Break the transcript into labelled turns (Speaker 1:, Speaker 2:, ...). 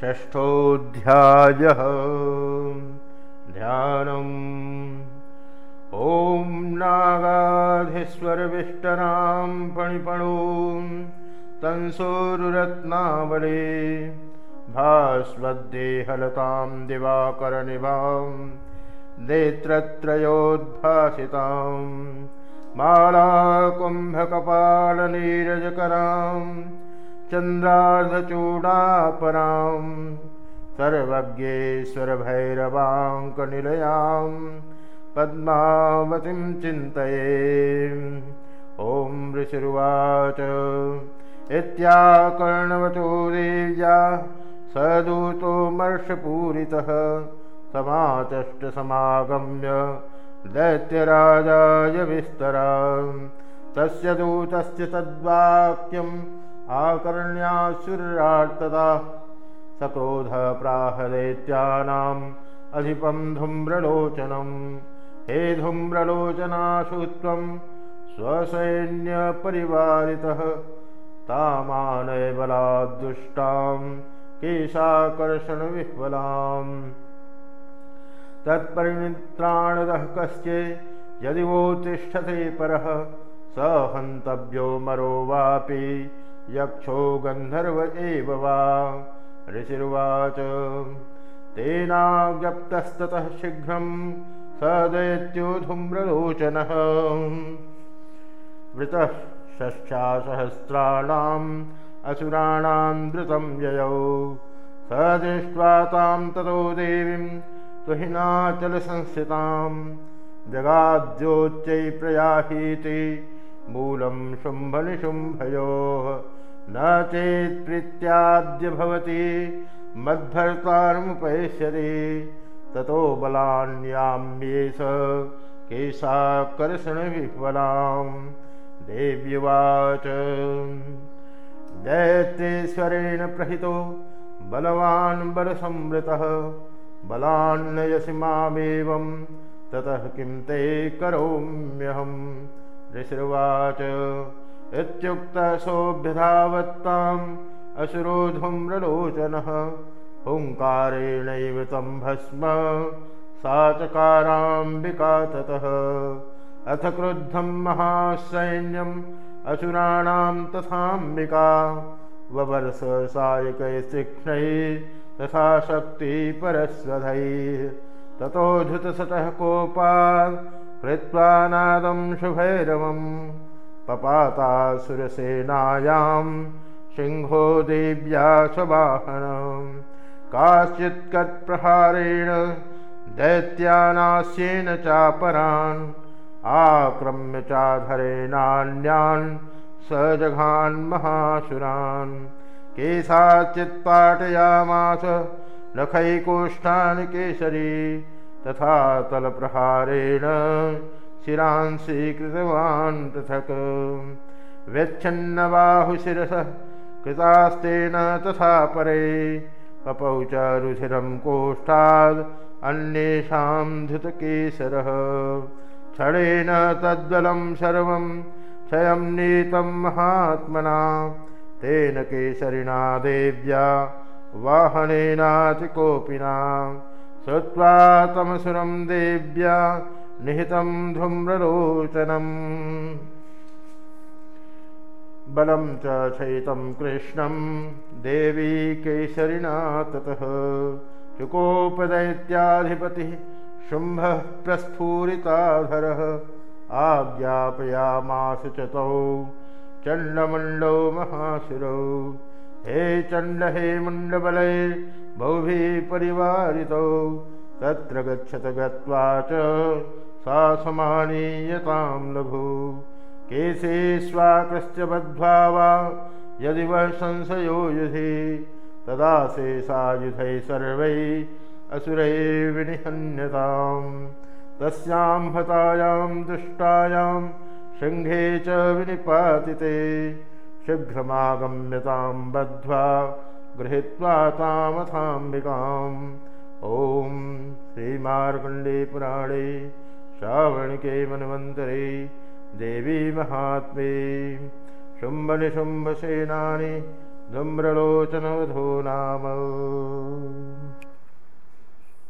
Speaker 1: षष्ठोऽध्यायः। ध्यानम्। ॐ नागाधीश्वरविष्टरां फणिपणूं तंसोरुरत्नावले भास्वद्देहलतां दिवाकरनिभां नेत्रत्रयोद्भासितां मालाकुम्भकपालनीरजकराम् चन्द्रार्धचूडापरां सर्वज्ञेश्वरभैरवाङ्कनिलयां पद्मावतीं चिन्तये। ॐ ऋषिरुवाच। इत्याकर्णवतो देव्या सदूतोमर्षपूरितः समाचष्टसमागम्य दैत्यराजाय विस्तरा। तस्य दूतस्य तद्वाक्यम् आकर्ण्यासुरार्तता सक्रोधप्राहदैत्यानाम् अधिपं धूम्रलोचनं हे धूम्रलोचनाशु त्वं स्वसैन्यपरिवारितः तामानयबलाद्दुष्टां केशाकर्षणविह्वलाम्। तत्परिमित्राणदः कश्चे यदि वो तिष्ठते परः स हन्तव्यो मरो वापि यक्षो गन्धर्व एव वा। ऋषिर्वाच तेनाज्ञप्तस्ततः शीघ्रं स दैत्यो धूम्रलोचनः वृतः षष्ठासहस्राणाम् असुराणां धृतं ययौ। स दृष्ट्वा तां ततो देवीं तुहिनाचलसंस्थितां जगाद्योच्चै प्रयाहीति मूलं शुम्भनिशुम्भयोः न चेत्प्रीत्याद्य भवति मद्भर्तारमुपैष्यति ततो बलान्याम्ये स केशाकर्षणविह्वलां देव्युवाच। दैत्येश्वरेण प्रहितो बलवान् बलसंवृतः। बलान्नयसि मामेवं ततः किं ते करोम्यहम्? ऋषिर्वाच इत्युक्तसोऽभ्यधावत्ताम् असुरो धूम्रलोचनः हुङ्कारेणैव भस्म। सा चकाराम्बिका ततः। अथ क्रुद्धं महासैन्यम् असुराणां तथाम्बिका। ववर्ष सायकैस्तीक्ष्णैः तथा शक्तिपरस्वधैः ततोऽधुतसतः कोपात् कृत्वा नादं शुभैरवं पपातासुरसेनायां सिंहो देव्या स्ववाहनं काश्चित्कत्प्रहारेण दैत्यानास्येन चापरान् आक्रम्य चाधरेणान्यान् स जघान्महासुरान् केशाचित्पाटयामास नखैकोष्ठानि केसरी तथा तलप्रहारेण शिरांसीकृतवान् पृथक् व्यच्छन्नबाहुशिरसः कृतास्तेन तथा परे। पपौ च रुधिरं कोष्ठाद् अन्येषां धृतकेसरः। क्षणेन तद्बलं सर्वं क्षयं नीतं महात्मना। तेन केसरिणा देव्या वाहनेनातिकोपिना। श्रुत्वा तमसुरं देव्या निहितं धूम्रलोचनम् बलं च क्षयितं कृष्णं देवी केसरिणा ततः चुकोपदैत्याधिपतिः शुम्भः प्रस्फुरिताधरः। आज्ञापयामास च तौ चण्डमण्डौ महाशिरौ। हे चण्ड हे मुण्डबलैर्बहुभिः परिवारितौ तत्र गच्छत गत्वा च सा समानीयतां लघु। केशे स्वाकृश्च बद्ध्वा वा यदि वः संशयो युधि तदा शेषायुधैः सर्वैः असुरैः विनिहन्यतां तस्यां हतायां दुष्टायां शृङ्घे च विनिपातिते। शीघ्रमागम्यतां बद्ध्वा गृहीत्वा तामथाम्बिकाम्। ॐ श्रावणिके मन्वन्तरे देवी महात्मे। शुम्भनिशुम्भसेनानि धूम्रलोचनवधो नाम